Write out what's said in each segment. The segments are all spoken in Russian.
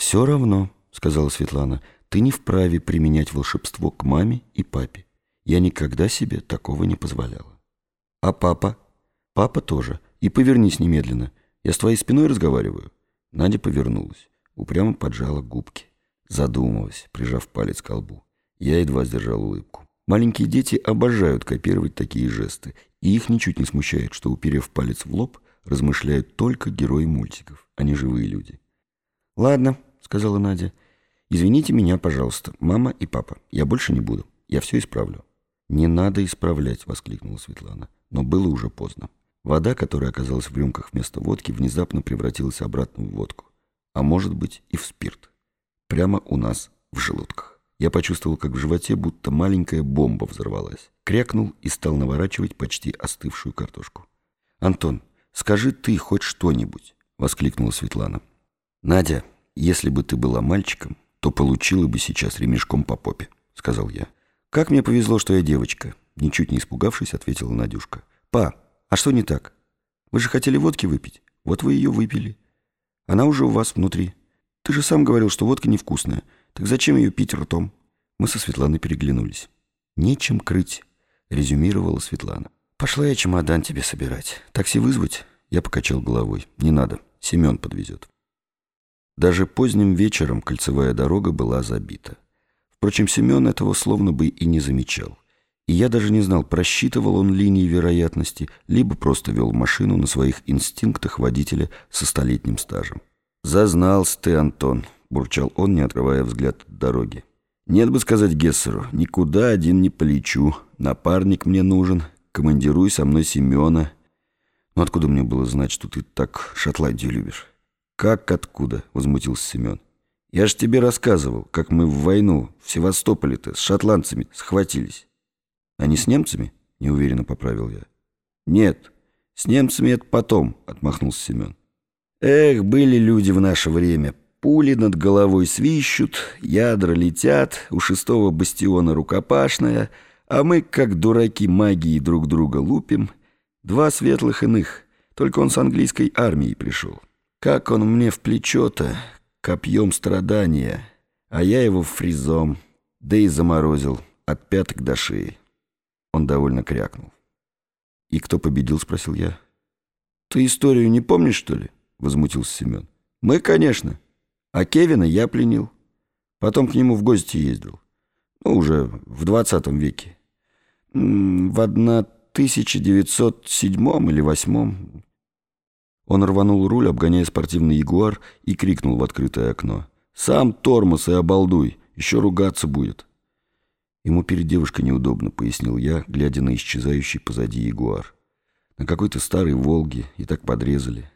«Все равно», — сказала Светлана, — «ты не вправе применять волшебство к маме и папе. Я никогда себе такого не позволяла». «А папа?» «Папа тоже. И повернись немедленно. Я с твоей спиной разговариваю». Надя повернулась, упрямо поджала губки, задумалась, прижав палец к колбу. Я едва сдержал улыбку. Маленькие дети обожают копировать такие жесты, и их ничуть не смущает, что, уперев палец в лоб, размышляют только герои мультиков, а не живые люди. «Ладно», — сказала Надя, — «извините меня, пожалуйста, мама и папа. Я больше не буду. Я все исправлю». «Не надо исправлять», — воскликнула Светлана. Но было уже поздно. Вода, которая оказалась в рюмках вместо водки, внезапно превратилась обратно в водку. А может быть и в спирт. Прямо у нас в желудках. Я почувствовал, как в животе будто маленькая бомба взорвалась. Крякнул и стал наворачивать почти остывшую картошку. «Антон, скажи ты хоть что-нибудь!» — воскликнула Светлана. «Надя, если бы ты была мальчиком, то получила бы сейчас ремешком по попе», — сказал я. «Как мне повезло, что я девочка!» Ничуть не испугавшись, ответила Надюшка. «Па, а что не так? Вы же хотели водки выпить. Вот вы ее выпили. Она уже у вас внутри. Ты же сам говорил, что водка невкусная. Так зачем ее пить ртом? Мы со Светланой переглянулись. Нечем крыть, резюмировала Светлана. Пошла я чемодан тебе собирать. Такси вызвать? Я покачал головой. Не надо. Семен подвезет. Даже поздним вечером кольцевая дорога была забита. Впрочем, Семен этого словно бы и не замечал. И я даже не знал, просчитывал он линии вероятности, либо просто вел машину на своих инстинктах водителя со столетним стажем. «Зазнался ты, Антон», — бурчал он, не отрывая взгляд от дороги. «Нет бы сказать Гессеру, никуда один не полечу. Напарник мне нужен, командируй со мной Семена. Ну откуда мне было знать, что ты так Шотландию любишь?» «Как откуда?» — возмутился Семен. «Я ж тебе рассказывал, как мы в войну в Севастополе-то с шотландцами схватились». «А не с немцами?» — неуверенно поправил я. «Нет, с немцами это потом», — отмахнулся Семен. «Эх, были люди в наше время. Пули над головой свищут, ядра летят, у шестого бастиона рукопашная, а мы, как дураки магии, друг друга лупим. Два светлых иных, только он с английской армией пришел. Как он мне в плечо-то, копьем страдания, а я его фризом, да и заморозил от пяток до шеи». Он довольно крякнул. «И кто победил?» — спросил я. «Ты историю не помнишь, что ли?» — возмутился Семен. «Мы, конечно». А Кевина я пленил. Потом к нему в гости ездил. Ну, уже в двадцатом веке. В 1907 или восьмом. Он рванул руль, обгоняя спортивный ягуар, и крикнул в открытое окно. «Сам тормоз и обалдуй, еще ругаться будет». Ему перед девушкой неудобно, пояснил я, глядя на исчезающий позади ягуар. На какой-то старой «Волге» и так подрезали.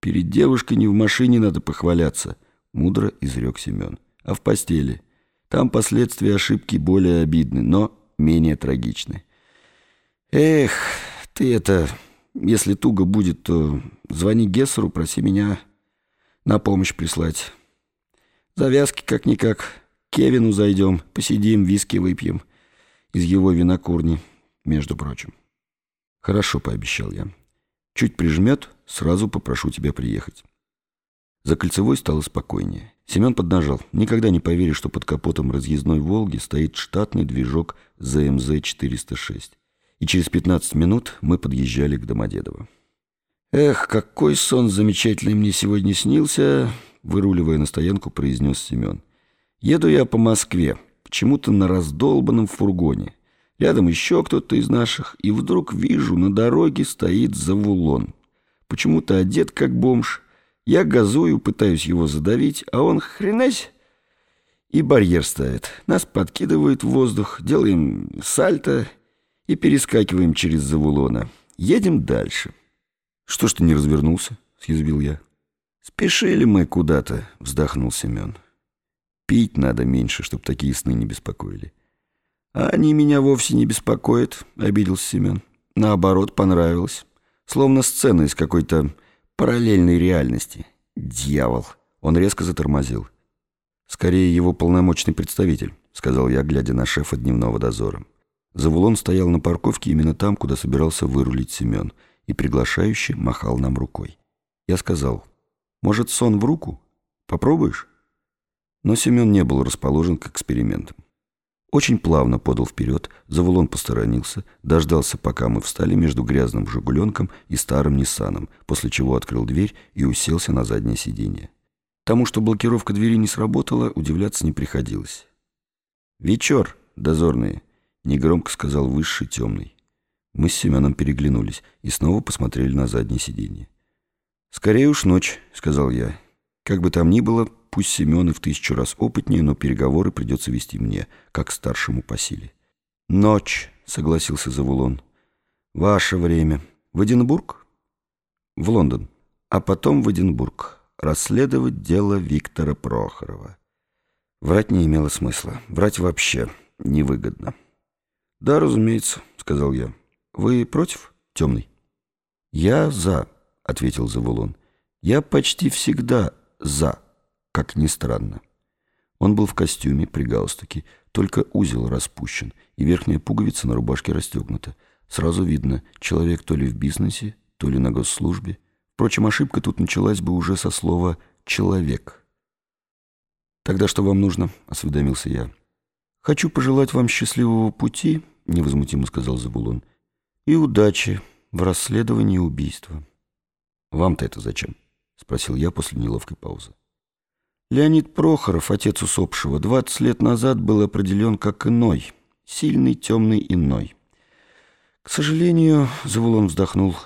Перед девушкой не в машине надо похваляться, мудро изрек Семен, а в постели. Там последствия ошибки более обидны, но менее трагичны. Эх, ты это, если туго будет, то звони Гессеру, проси меня на помощь прислать. Завязки как-никак. Кевину зайдем, посидим, виски выпьем. Из его винокурни, между прочим. Хорошо, пообещал я. Чуть прижмет, сразу попрошу тебя приехать. За кольцевой стало спокойнее. Семен поднажал. Никогда не поверишь, что под капотом разъездной «Волги» стоит штатный движок ЗМЗ-406. И через 15 минут мы подъезжали к Домодедово. «Эх, какой сон замечательный мне сегодня снился!» Выруливая на стоянку, произнес Семен. «Еду я по Москве, почему-то на раздолбанном фургоне. Рядом еще кто-то из наших, и вдруг вижу, на дороге стоит Завулон. Почему-то одет как бомж, я газую, пытаюсь его задавить, а он хренась и барьер ставит. Нас подкидывает в воздух, делаем сальто и перескакиваем через завулона. Едем дальше. «Что ж ты не развернулся?» — съязвил я. «Спешили мы куда-то», — вздохнул Семен. «Пить надо меньше, чтобы такие сны не беспокоили». «А они меня вовсе не беспокоят», — обиделся Семен. «Наоборот, понравилось. Словно сцена из какой-то параллельной реальности. Дьявол. Он резко затормозил. «Скорее его полномочный представитель», — сказал я, глядя на шефа дневного дозора. Завулон стоял на парковке именно там, куда собирался вырулить Семен, и приглашающе махал нам рукой. Я сказал, «Может, сон в руку? Попробуешь?» Но Семен не был расположен к экспериментам. Очень плавно подал вперед, Завулон посторонился, дождался, пока мы встали между грязным «Жигуленком» и старым «Ниссаном», после чего открыл дверь и уселся на заднее сиденье. Тому, что блокировка двери не сработала, удивляться не приходилось. «Вечер, дозорные!» — негромко сказал высший темный. Мы с Семеном переглянулись и снова посмотрели на заднее сиденье. «Скорее уж ночь», — сказал я. «Как бы там ни было, Пусть Семен и в тысячу раз опытнее, но переговоры придется вести мне, как старшему по силе. «Ночь», — согласился Завулон. «Ваше время. В Эдинбург?» «В Лондон. А потом в Эдинбург. Расследовать дело Виктора Прохорова». Врать не имело смысла. Врать вообще невыгодно. «Да, разумеется», — сказал я. «Вы против, темный?» «Я за», — ответил Завулон. «Я почти всегда за» как ни странно. Он был в костюме, при галстуке, только узел распущен, и верхняя пуговица на рубашке расстегнута. Сразу видно, человек то ли в бизнесе, то ли на госслужбе. Впрочем, ошибка тут началась бы уже со слова «человек». «Тогда что вам нужно?» — осведомился я. «Хочу пожелать вам счастливого пути», — невозмутимо сказал Забулон, «и удачи в расследовании убийства». «Вам-то это зачем?» — спросил я после неловкой паузы. Леонид Прохоров, отец усопшего, 20 лет назад был определен как иной, сильный, темный иной. К сожалению, Завулон вздохнул,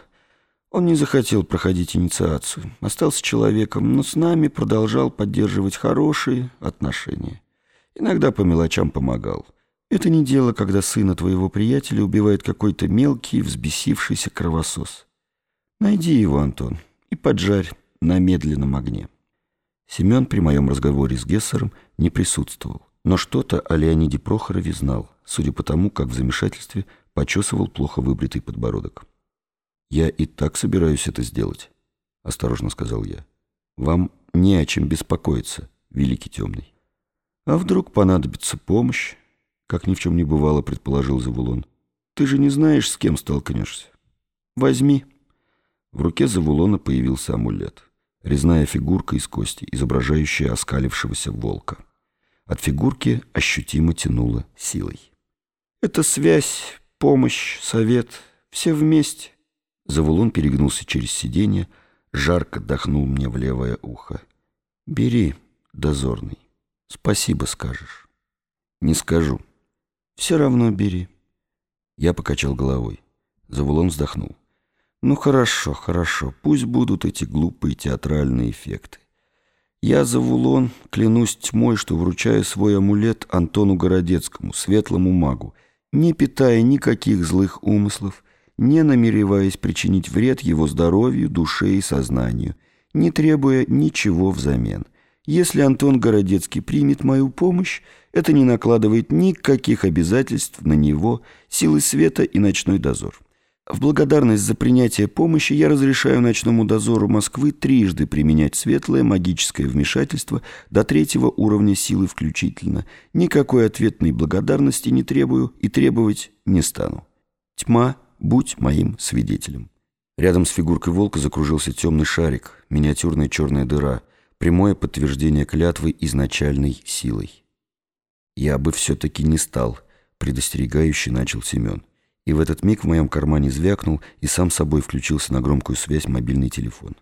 он не захотел проходить инициацию, остался человеком, но с нами продолжал поддерживать хорошие отношения. Иногда по мелочам помогал. Это не дело, когда сына твоего приятеля убивает какой-то мелкий, взбесившийся кровосос. Найди его, Антон, и поджарь на медленном огне. Семен при моем разговоре с Гессером не присутствовал, но что-то о Леониде Прохорове знал, судя по тому, как в замешательстве почесывал плохо выбритый подбородок. «Я и так собираюсь это сделать», — осторожно сказал я. «Вам не о чем беспокоиться, великий темный». «А вдруг понадобится помощь?» — как ни в чем не бывало, предположил Завулон. «Ты же не знаешь, с кем столкнешься. Возьми». В руке Завулона появился амулет резная фигурка из кости, изображающая оскалившегося волка. От фигурки ощутимо тянуло силой. «Это связь, помощь, совет, все вместе». Завулон перегнулся через сиденье, жарко дохнул мне в левое ухо. «Бери, дозорный, спасибо скажешь». «Не скажу». «Все равно бери». Я покачал головой. Завулон вздохнул. Ну хорошо, хорошо, пусть будут эти глупые театральные эффекты. Я за Вулон клянусь тьмой, что вручаю свой амулет Антону Городецкому, светлому магу, не питая никаких злых умыслов, не намереваясь причинить вред его здоровью, душе и сознанию, не требуя ничего взамен. Если Антон Городецкий примет мою помощь, это не накладывает никаких обязательств на него, силы света и ночной дозор. В благодарность за принятие помощи я разрешаю ночному дозору Москвы трижды применять светлое магическое вмешательство до третьего уровня силы включительно. Никакой ответной благодарности не требую и требовать не стану. Тьма, будь моим свидетелем. Рядом с фигуркой волка закружился темный шарик, миниатюрная черная дыра, прямое подтверждение клятвы изначальной силой. «Я бы все-таки не стал», — предостерегающий начал Семен. И в этот миг в моем кармане звякнул и сам собой включился на громкую связь мобильный телефон.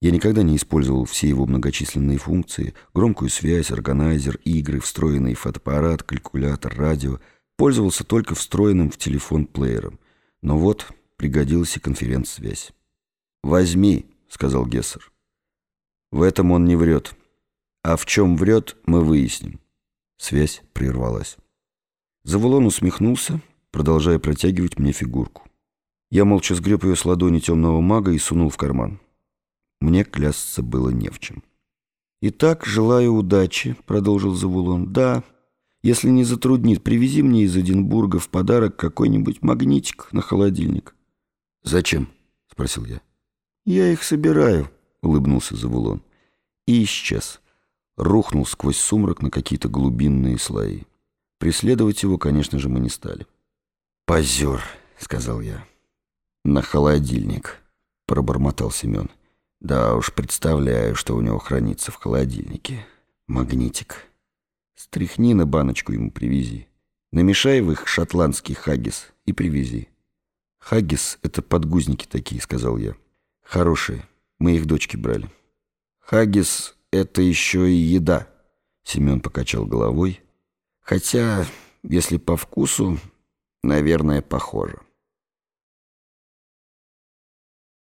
Я никогда не использовал все его многочисленные функции, громкую связь, органайзер, игры, встроенный фотоаппарат, калькулятор, радио. Пользовался только встроенным в телефон плеером. Но вот пригодилась и конференц-связь. «Возьми», — сказал Гессер. «В этом он не врет. А в чем врет, мы выясним». Связь прервалась. Завулон усмехнулся, продолжая протягивать мне фигурку. Я молча сгреб ее с ладони темного мага и сунул в карман. Мне клясться было не в чем. «Итак, желаю удачи», — продолжил Завулон. «Да, если не затруднит, привези мне из Эдинбурга в подарок какой-нибудь магнитик на холодильник». «Зачем?» — спросил я. «Я их собираю», — улыбнулся Завулон. И исчез. Рухнул сквозь сумрак на какие-то глубинные слои. Преследовать его, конечно же, мы не стали. «Позер», — сказал я. «На холодильник», — пробормотал Семен. «Да уж, представляю, что у него хранится в холодильнике. Магнитик». Стряхни на баночку ему привези. Намешай в их шотландский хаггис и привези. Хаггис — это подгузники такие, сказал я. Хорошие. Мы их дочки брали. Хаггис — это еще и еда. Семен покачал головой. Хотя, если по вкусу, наверное, похоже.